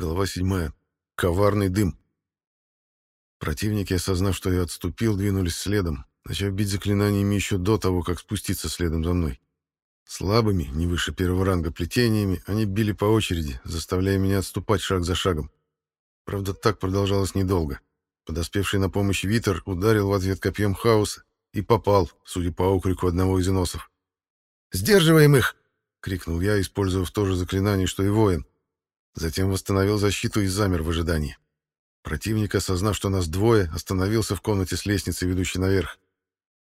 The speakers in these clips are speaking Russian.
Глава седьмая. Коварный дым. Противники, осознав, что я отступил, двинулись следом, начав бить заклинаниями еще до того, как спуститься следом за мной. Слабыми, не выше первого ранга плетениями, они били по очереди, заставляя меня отступать шаг за шагом. Правда, так продолжалось недолго. Подоспевший на помощь Витер ударил в ответ копьем хаоса и попал, судя по окрику одного из иносов. «Сдерживаем их!» — крикнул я, использовав то же заклинание, что и воин. Затем восстановил защиту и замер в ожидании. Противник, осознав, что нас двое, остановился в комнате с лестницей, ведущей наверх.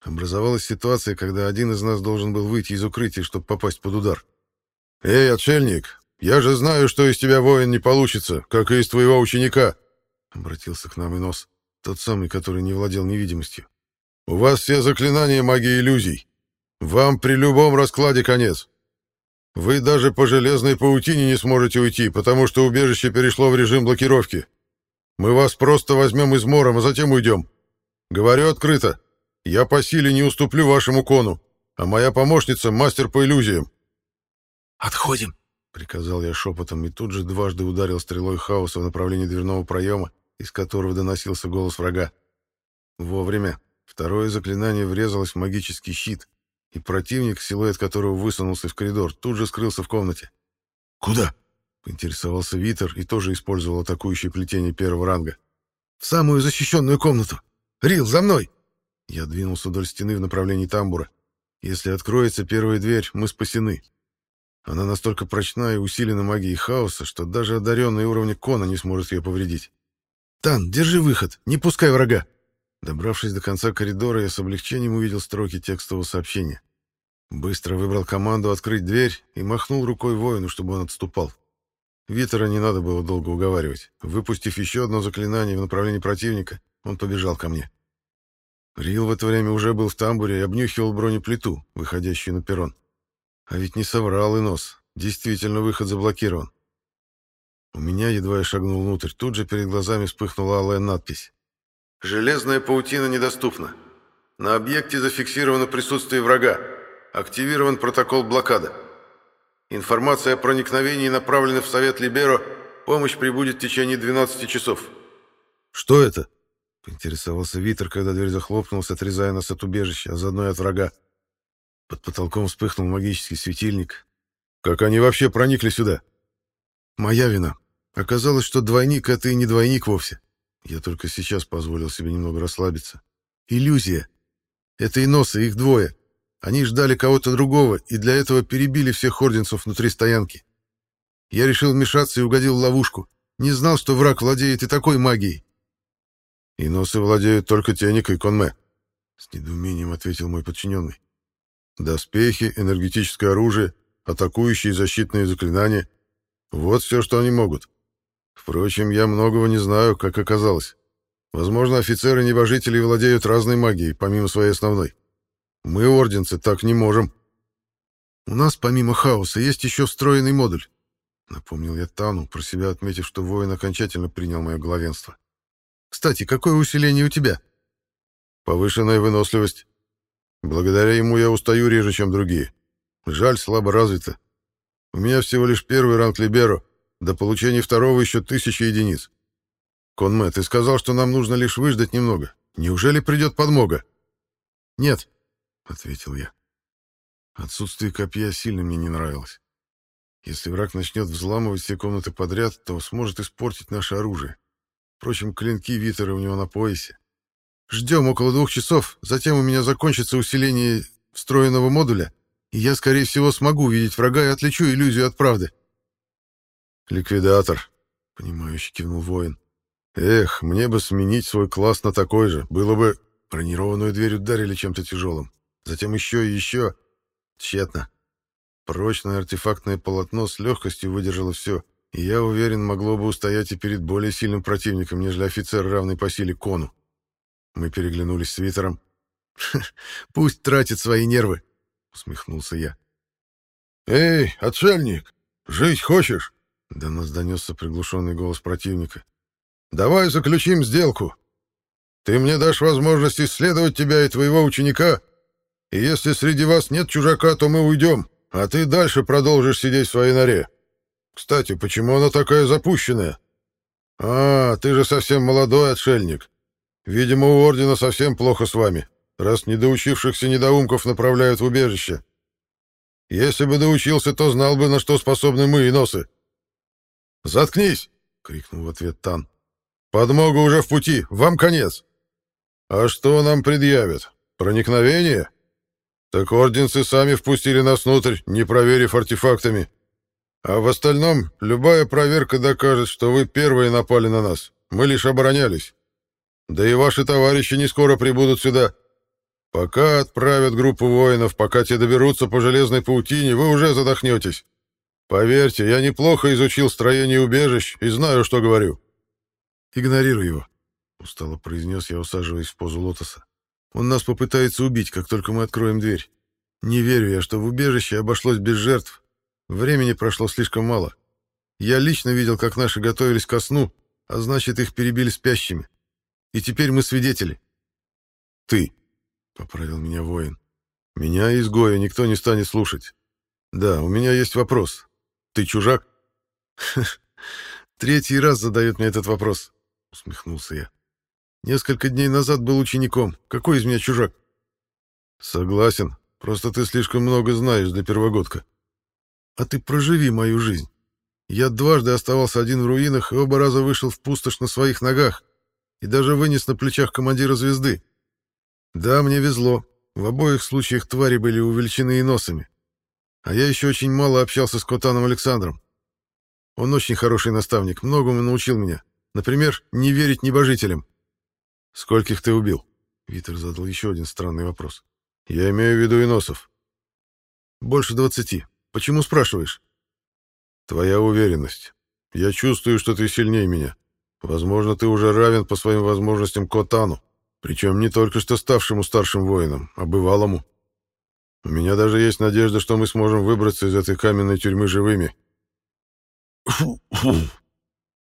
Образовалась ситуация, когда один из нас должен был выйти из укрытия, чтобы попасть под удар. «Эй, отшельник, я же знаю, что из тебя воин не получится, как и из твоего ученика!» Обратился к нам Инос, тот самый, который не владел невидимостью. «У вас все заклинания магии иллюзий. Вам при любом раскладе конец. Вы даже по железной паутине не сможете уйти, потому что убежище перешло в режим блокировки. Мы вас просто возьмем измором, а затем уйдем. Говорю открыто. Я по силе не уступлю вашему кону, а моя помощница — мастер по иллюзиям. «Отходим!» — приказал я шепотом и тут же дважды ударил стрелой хаоса в направлении дверного проема, из которого доносился голос врага. Вовремя. Второе заклинание врезалось в магический щит, и противник, силуэт которого высунулся в коридор, тут же скрылся в комнате. «Куда?» — поинтересовался Витер и тоже использовал атакующее плетение первого ранга. «В самую защищенную комнату! Рил, за мной!» Я двинулся вдоль стены в направлении тамбура. Если откроется первая дверь, мы спасены. Она настолько прочна и усилена магией хаоса, что даже одаренный уровня Кона не сможет ее повредить. «Тан, держи выход, не пускай врага!» Добравшись до конца коридора, я с облегчением увидел строки текстового сообщения. Быстро выбрал команду открыть дверь и махнул рукой воину, чтобы он отступал. Витера не надо было долго уговаривать. Выпустив еще одно заклинание в направлении противника, он побежал ко мне. Рил в это время уже был в тамбуре и обнюхивал бронеплиту, выходящую на перрон. А ведь не соврал и нос. Действительно, выход заблокирован. У меня, едва я шагнул внутрь, тут же перед глазами вспыхнула алая надпись. Железная паутина недоступна. На объекте зафиксировано присутствие врага. Активирован протокол блокада. Информация о проникновении направлена в Совет Либеро. Помощь прибудет в течение 12 часов. «Что это?» — поинтересовался Витер, когда дверь захлопнулась, отрезая нас от убежища, а заодно и от врага. Под потолком вспыхнул магический светильник. «Как они вообще проникли сюда?» «Моя вина. Оказалось, что двойник — это и не двойник вовсе. Я только сейчас позволил себе немного расслабиться. Иллюзия. Это и носы, их двое. Они ждали кого-то другого, и для этого перебили всех орденцев внутри стоянки. Я решил вмешаться и угодил в ловушку. Не знал, что враг владеет и такой магией. И носы владеют только Теника и Конме. С недоумением ответил мой подчиненный. Доспехи, энергетическое оружие, атакующие защитные заклинания. Вот все, что они могут. Впрочем, я многого не знаю, как оказалось. Возможно, офицеры-небожители владеют разной магией, помимо своей основной. Мы, орденцы, так не можем. У нас, помимо хаоса, есть еще встроенный модуль. Напомнил я Тану, про себя отметив, что воин окончательно принял мое главенство. Кстати, какое усиление у тебя? Повышенная выносливость. Благодаря ему я устаю реже, чем другие. Жаль, слабо развито. У меня всего лишь первый ранг Либеро, до получения второго еще тысячи единиц. Конме, ты сказал, что нам нужно лишь выждать немного. Неужели придет подмога? Нет, — ответил я. Отсутствие копья сильно мне не нравилось. Если враг начнет взламывать все комнаты подряд, то сможет испортить наше оружие. Впрочем, клинки Витера у него на поясе. Ждем около двух часов, затем у меня закончится усиление встроенного модуля, и я, скорее всего, смогу видеть врага и отличу иллюзию от правды. «Ликвидатор», — понимающе кивнул воин. «Эх, мне бы сменить свой класс на такой же. Было бы...» Бронированную дверь ударили чем-то тяжелым. Затем еще и еще. Тщетно. Прочное артефактное полотно с легкостью выдержало все, и я уверен, могло бы устоять и перед более сильным противником, нежели офицер, равный по силе Кону. Мы переглянулись с Витером. «Пусть тратит свои нервы», — усмехнулся я. «Эй, отшельник, жить хочешь?» До нас донесся приглушенный голос противника. «Давай заключим сделку. Ты мне дашь возможность исследовать тебя и твоего ученика, и если среди вас нет чужака, то мы уйдем, а ты дальше продолжишь сидеть в своей норе. Кстати, почему она такая запущенная? А, ты же совсем молодой отшельник. Видимо, у Ордена совсем плохо с вами, раз недоучившихся недоумков направляют в убежище. Если бы доучился, то знал бы, на что способны мы и носы. «Заткнись!» — крикнул в ответ Тан. «Подмога уже в пути, вам конец!» «А что нам предъявят? Проникновение?» «Так орденцы сами впустили нас внутрь, не проверив артефактами. А в остальном, любая проверка докажет, что вы первые напали на нас. Мы лишь оборонялись. Да и ваши товарищи не скоро прибудут сюда. Пока отправят группу воинов, пока те доберутся по железной паутине, вы уже задохнетесь. Поверьте, я неплохо изучил строение убежищ и знаю, что говорю. Игнорируй его, устало произнес я, усаживаясь в позу лотоса. Он нас попытается убить, как только мы откроем дверь. Не верю я, что в убежище обошлось без жертв. Времени прошло слишком мало. Я лично видел, как наши готовились ко сну, а значит, их перебили спящими. И теперь мы свидетели. Ты, — поправил меня воин. Меня, изгоя, никто не станет слушать. Да, у меня есть вопрос. Ты чужак? Третий раз задает мне этот вопрос, усмехнулся я. Несколько дней назад был учеником. Какой из меня чужак? Согласен. Просто ты слишком много знаешь для первогодка. А ты проживи мою жизнь. Я дважды оставался один в руинах и оба раза вышел в пустошь на своих ногах и даже вынес на плечах командира звезды. Да, мне везло. В обоих случаях твари были увеличены и носами. А я еще очень мало общался с Котаном Александром. Он очень хороший наставник, многому научил меня. Например, не верить небожителям. «Скольких ты убил?» Витер задал еще один странный вопрос. «Я имею в виду иносов». «Больше двадцати. Почему спрашиваешь?» «Твоя уверенность. Я чувствую, что ты сильнее меня. Возможно, ты уже равен по своим возможностям Котану, причем не только что ставшему старшим воином, а бывалому. У меня даже есть надежда, что мы сможем выбраться из этой каменной тюрьмы живыми.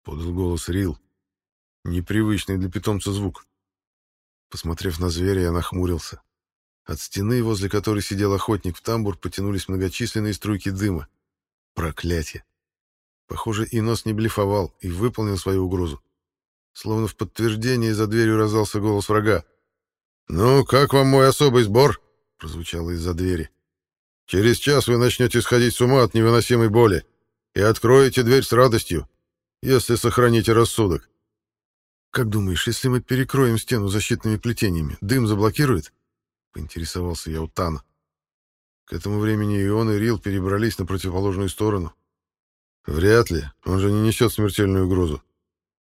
подал голос Рил. Непривычный для питомца звук. Посмотрев на зверя, я нахмурился. От стены, возле которой сидел охотник в тамбур, потянулись многочисленные струйки дыма. Проклятие! Похоже, и нос не блефовал и выполнил свою угрозу. Словно в подтверждение за дверью раздался голос врага. «Ну, как вам мой особый сбор?» — прозвучало из-за двери. «Через час вы начнете сходить с ума от невыносимой боли и откроете дверь с радостью, если сохраните рассудок». «Как думаешь, если мы перекроем стену защитными плетениями, дым заблокирует?» — поинтересовался я у Тана. К этому времени и он, и Рил перебрались на противоположную сторону. «Вряд ли, он же не несет смертельную угрозу.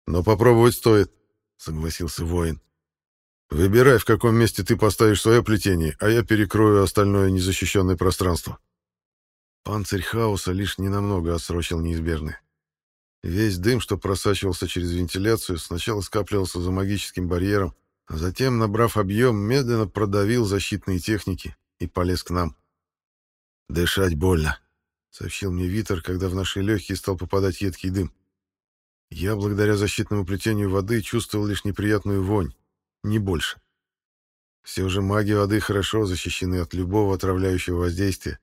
Но попробовать стоит», — согласился воин. Выбирай, в каком месте ты поставишь свое плетение, а я перекрою остальное незащищенное пространство. Панцирь хаоса лишь ненамного отсрочил неизбежное. Весь дым, что просачивался через вентиляцию, сначала скапливался за магическим барьером, а затем, набрав объем, медленно продавил защитные техники и полез к нам. «Дышать больно», — сообщил мне Витер, когда в наши легкие стал попадать едкий дым. Я, благодаря защитному плетению воды, чувствовал лишь неприятную вонь, не больше. Все же маги воды хорошо защищены от любого отравляющего воздействия.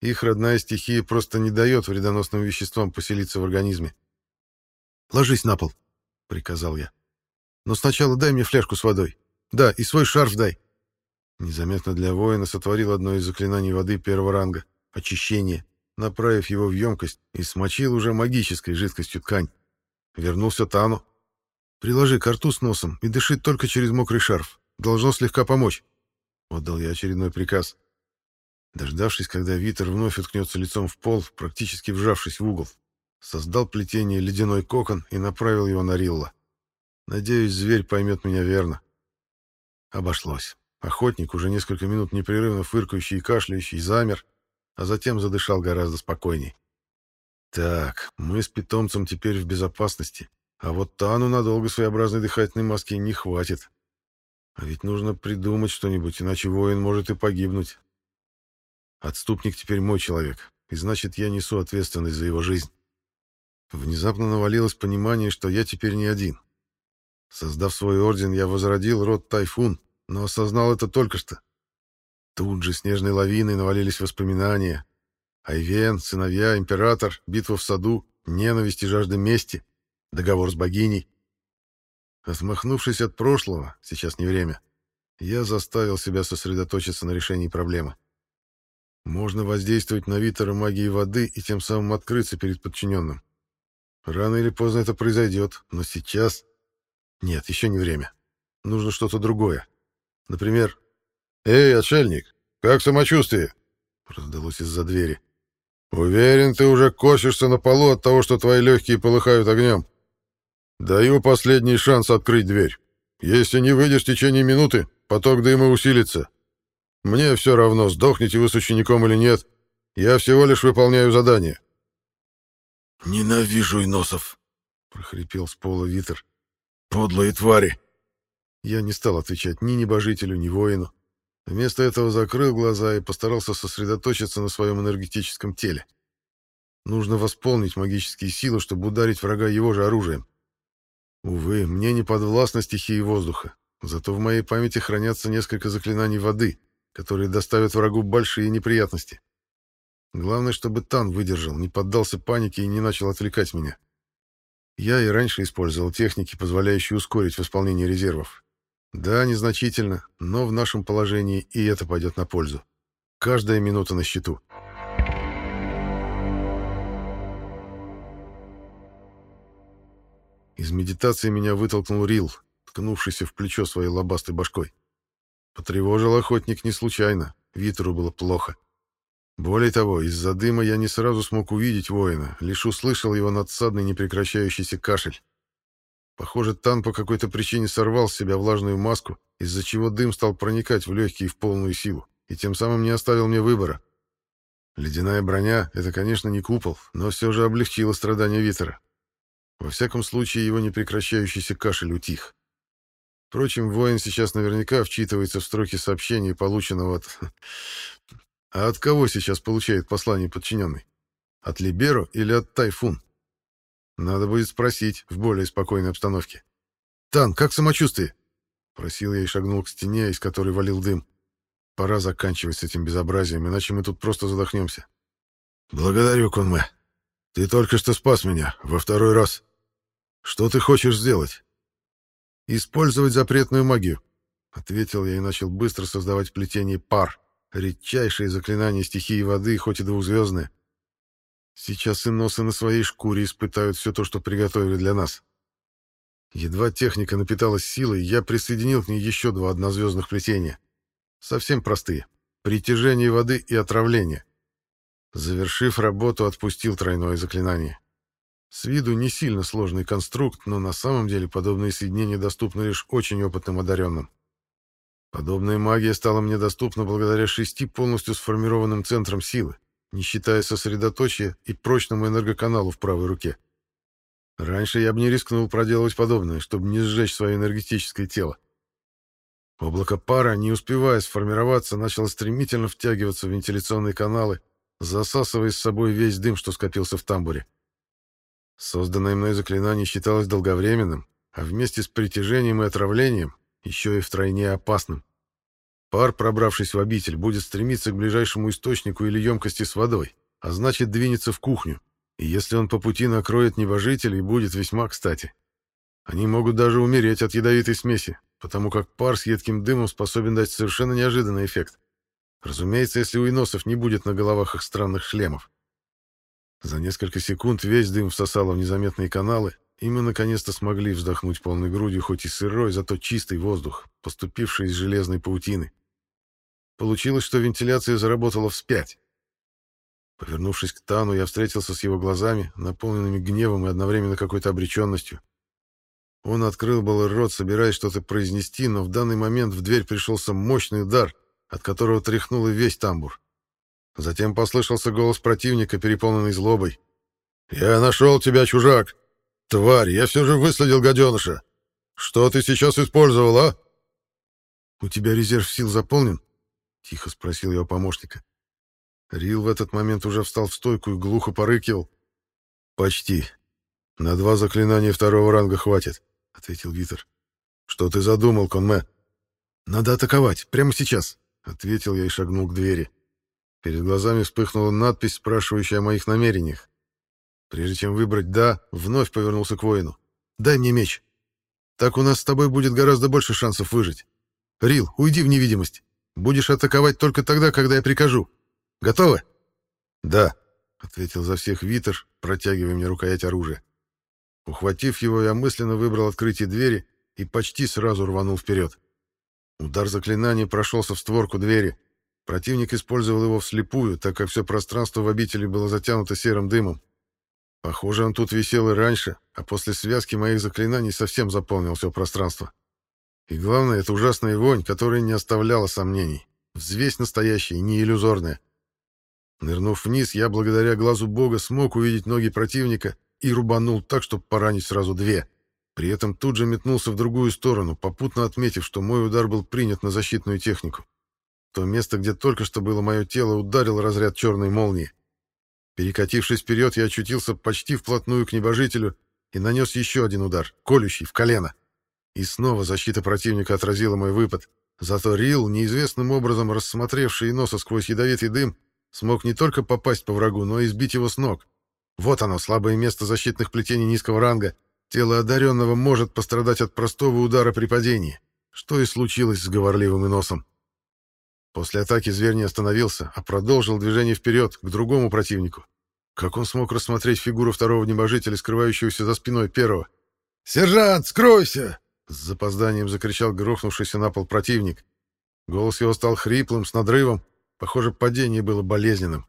Их родная стихия просто не дает вредоносным веществам поселиться в организме. «Ложись на пол», — приказал я. «Но сначала дай мне фляжку с водой. Да, и свой шарф дай». Незаметно для воина сотворил одно из заклинаний воды первого ранга — очищение, направив его в емкость и смочил уже магической жидкостью ткань. Вернулся Тану, Приложи к рту с носом и дыши только через мокрый шарф. Должно слегка помочь. Отдал я очередной приказ. Дождавшись, когда Витер вновь уткнется лицом в пол, практически вжавшись в угол, создал плетение ледяной кокон и направил его на Рилла. Надеюсь, зверь поймет меня верно. Обошлось. Охотник, уже несколько минут непрерывно фыркающий и кашляющий, замер, а затем задышал гораздо спокойней. Так, мы с питомцем теперь в безопасности. А вот Тану надолго своеобразной дыхательной маски не хватит. А ведь нужно придумать что-нибудь, иначе воин может и погибнуть. Отступник теперь мой человек, и значит, я несу ответственность за его жизнь. Внезапно навалилось понимание, что я теперь не один. Создав свой орден, я возродил род Тайфун, но осознал это только что. Тут же снежной лавиной навалились воспоминания. Айвен, сыновья, император, битва в саду, ненависть и жажда мести — Договор с богиней. Отмахнувшись от прошлого, сейчас не время, я заставил себя сосредоточиться на решении проблемы. Можно воздействовать на Витера магией воды и тем самым открыться перед подчиненным. Рано или поздно это произойдет, но сейчас... Нет, еще не время. Нужно что-то другое. Например... «Эй, отшельник, как самочувствие?» Раздалось из-за двери. «Уверен, ты уже косишься на полу от того, что твои легкие полыхают огнем. Даю последний шанс открыть дверь. Если не выйдешь в течение минуты, поток дыма усилится. Мне все равно, сдохнете вы с учеником или нет. Я всего лишь выполняю задание. «Ненавижу иносов!» — прохрипел с пола Витер. «Подлые твари!» Я не стал отвечать ни небожителю, ни воину. Вместо этого закрыл глаза и постарался сосредоточиться на своем энергетическом теле. Нужно восполнить магические силы, чтобы ударить врага его же оружием. Увы, мне не подвластна стихии воздуха, зато в моей памяти хранятся несколько заклинаний воды, которые доставят врагу большие неприятности. Главное, чтобы Тан выдержал, не поддался панике и не начал отвлекать меня. Я и раньше использовал техники, позволяющие ускорить восполнение резервов. Да, незначительно, но в нашем положении и это пойдет на пользу. Каждая минута на счету. Из медитации меня вытолкнул Рил, ткнувшийся в плечо своей лобастой башкой. Потревожил охотник не случайно, Витеру было плохо. Более того, из-за дыма я не сразу смог увидеть воина, лишь услышал его надсадный непрекращающийся кашель. Похоже, Тан по какой-то причине сорвал с себя влажную маску, из-за чего дым стал проникать в легкие в полную силу, и тем самым не оставил мне выбора. Ледяная броня — это, конечно, не купол, но все же облегчило страдания Витера. Во всяком случае, его непрекращающийся кашель утих. Впрочем, воин сейчас наверняка вчитывается в строки сообщения, полученного от... А от кого сейчас получает послание подчиненный? От Либеро или от Тайфун? Надо будет спросить в более спокойной обстановке. «Тан, как самочувствие?» Просил я и шагнул к стене, из которой валил дым. Пора заканчивать с этим безобразием, иначе мы тут просто задохнемся. «Благодарю, Конме. Ты только что спас меня, во второй раз. Что ты хочешь сделать?» «Использовать запретную магию», — ответил я и начал быстро создавать плетение пар, редчайшее заклинание стихии воды, хоть и двухзвездное. Сейчас и носы на своей шкуре испытают все то, что приготовили для нас. Едва техника напиталась силой, я присоединил к ней еще два однозвездных плетения. Совсем простые. Притяжение воды и отравление. Завершив работу, отпустил тройное заклинание. С виду не сильно сложный конструкт, но на самом деле подобные соединения доступны лишь очень опытным одаренным. Подобная магия стала мне доступна благодаря шести полностью сформированным центрам силы, не считая сосредоточия и прочному энергоканалу в правой руке. Раньше я бы не рискнул проделывать подобное, чтобы не сжечь свое энергетическое тело. Облако пара, не успевая сформироваться, начало стремительно втягиваться в вентиляционные каналы, засасывая с собой весь дым, что скопился в тамбуре. Созданное мной заклинание считалось долговременным, а вместе с притяжением и отравлением еще и втройне опасным. Пар, пробравшись в обитель, будет стремиться к ближайшему источнику или емкости с водой, а значит двинется в кухню, и если он по пути накроет небожителей, будет весьма кстати. Они могут даже умереть от ядовитой смеси, потому как пар с едким дымом способен дать совершенно неожиданный эффект. Разумеется, если у иносов не будет на головах их странных шлемов. За несколько секунд весь дым всосало в незаметные каналы, и мы наконец-то смогли вздохнуть полной грудью хоть и сырой, зато чистый воздух, поступивший из железной паутины. Получилось, что вентиляция заработала вспять. Повернувшись к Тану, я встретился с его глазами, наполненными гневом и одновременно какой-то обреченностью. Он открыл был рот, собираясь что-то произнести, но в данный момент в дверь пришелся мощный удар, от которого тряхнул и весь тамбур. Затем послышался голос противника, переполненный злобой. «Я нашел тебя, чужак! Тварь, я все же выследил гаденыша! Что ты сейчас использовал, а?» «У тебя резерв сил заполнен?» — тихо спросил у помощника. Рил в этот момент уже встал в стойку и глухо порыкивал. «Почти. На два заклинания второго ранга хватит», — ответил Витер. «Что ты задумал, Конме?» «Надо атаковать, прямо сейчас», — ответил я и шагнул к двери. Перед глазами вспыхнула надпись, спрашивающая о моих намерениях. Прежде чем выбрать «да», вновь повернулся к воину. «Дай мне меч. Так у нас с тобой будет гораздо больше шансов выжить. Рил, уйди в невидимость. Будешь атаковать только тогда, когда я прикажу. Готовы?» «Да», — ответил за всех Витер, протягивая мне рукоять оружия. Ухватив его, я мысленно выбрал открытие двери и почти сразу рванул вперед. Удар заклинания прошелся в створку двери. Противник использовал его вслепую, так как все пространство в обители было затянуто серым дымом. Похоже, он тут висел и раньше, а после связки моих заклинаний совсем заполнил все пространство. И главное, это ужасная вонь, которая не оставляла сомнений. Взвесь настоящая, не иллюзорная. Нырнув вниз, я благодаря глазу бога смог увидеть ноги противника и рубанул так, чтобы поранить сразу две. При этом тут же метнулся в другую сторону, попутно отметив, что мой удар был принят на защитную технику. То место, где только что было мое тело, ударил разряд черной молнии. Перекатившись вперед, я очутился почти вплотную к небожителю и нанес еще один удар, колющий, в колено. И снова защита противника отразила мой выпад. Зато Рил, неизвестным образом рассмотревший носа сквозь ядовитый дым, смог не только попасть по врагу, но и сбить его с ног. Вот оно, слабое место защитных плетений низкого ранга. Тело одаренного может пострадать от простого удара при падении, что и случилось с говорливым и носом. После атаки зверь не остановился, а продолжил движение вперед, к другому противнику. Как он смог рассмотреть фигуру второго небожителя, скрывающегося за спиной первого? «Сержант, скройся!» С запозданием закричал грохнувшийся на пол противник. Голос его стал хриплым, с надрывом, Похоже, падение было болезненным.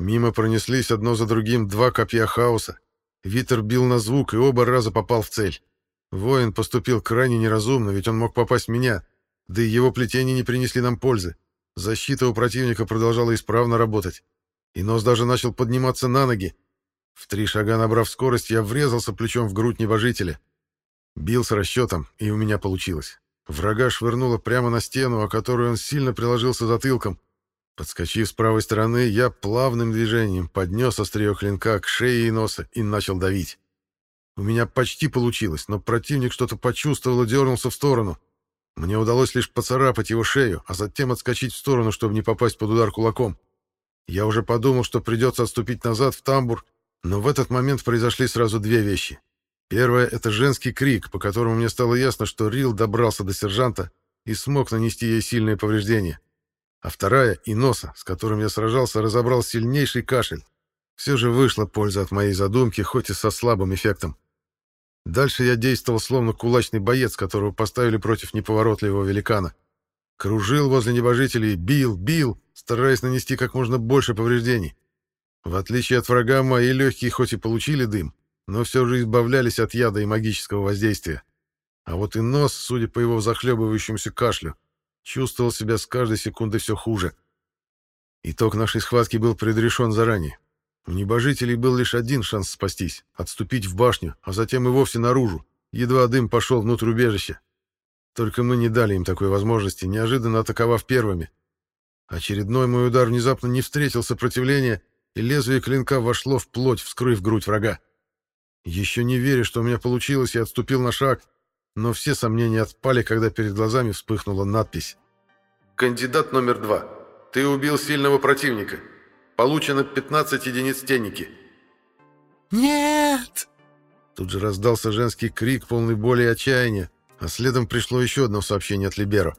Мимо пронеслись одно за другим два копья хаоса. Витер бил на звук и оба раза попал в цель. Воин поступил крайне неразумно, ведь он мог попасть в меня, да и его плетения не принесли нам пользы. Защита у противника продолжала исправно работать. И нос даже начал подниматься на ноги. В три шага набрав скорость, я врезался плечом в грудь небожителя. Бил с расчетом, и у меня получилось. Врага швырнуло прямо на стену, о которую он сильно приложился затылком. Подскочив с правой стороны, я плавным движением поднес острие клинка к шее и носа и начал давить. У меня почти получилось, но противник что-то почувствовал и дернулся в сторону. Мне удалось лишь поцарапать его шею, а затем отскочить в сторону, чтобы не попасть под удар кулаком. Я уже подумал, что придется отступить назад в тамбур, но в этот момент произошли сразу две вещи. Первое — это женский крик, по которому мне стало ясно, что Рил добрался до сержанта и смог нанести ей сильные повреждения а вторая — и носа, с которым я сражался, разобрал сильнейший кашель. Все же вышла польза от моей задумки, хоть и со слабым эффектом. Дальше я действовал словно кулачный боец, которого поставили против неповоротливого великана. Кружил возле небожителей, бил, бил, стараясь нанести как можно больше повреждений. В отличие от врага, мои легкие хоть и получили дым, но все же избавлялись от яда и магического воздействия. А вот и нос, судя по его захлебывающемуся кашлю, Чувствовал себя с каждой секундой все хуже. Итог нашей схватки был предрешен заранее. У небожителей был лишь один шанс спастись — отступить в башню, а затем и вовсе наружу. Едва дым пошел внутрь убежища. Только мы не дали им такой возможности, неожиданно атаковав первыми. Очередной мой удар внезапно не встретил сопротивления, и лезвие клинка вошло в плоть, вскрыв грудь врага. Еще не веря, что у меня получилось, я отступил на шаг, но все сомнения отпали, когда перед глазами вспыхнула надпись. «Кандидат номер два. Ты убил сильного противника. Получено 15 единиц тенники». «Нет!» Тут же раздался женский крик, полный боли и отчаяния, а следом пришло еще одно сообщение от Либеро.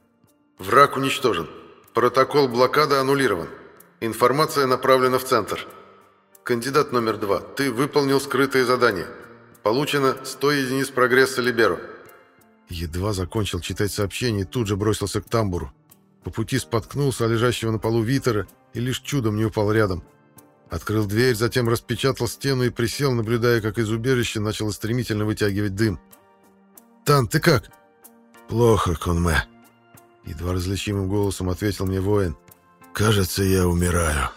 «Враг уничтожен. Протокол блокады аннулирован. Информация направлена в центр. Кандидат номер два. Ты выполнил скрытое задание. Получено 100 единиц прогресса Либеро». Едва закончил читать сообщение и тут же бросился к тамбуру. По пути споткнулся о лежащего на полу Витера и лишь чудом не упал рядом. Открыл дверь, затем распечатал стену и присел, наблюдая, как из убежища начало стремительно вытягивать дым. «Тан, ты как?» «Плохо, Конме», — едва различимым голосом ответил мне воин. «Кажется, я умираю».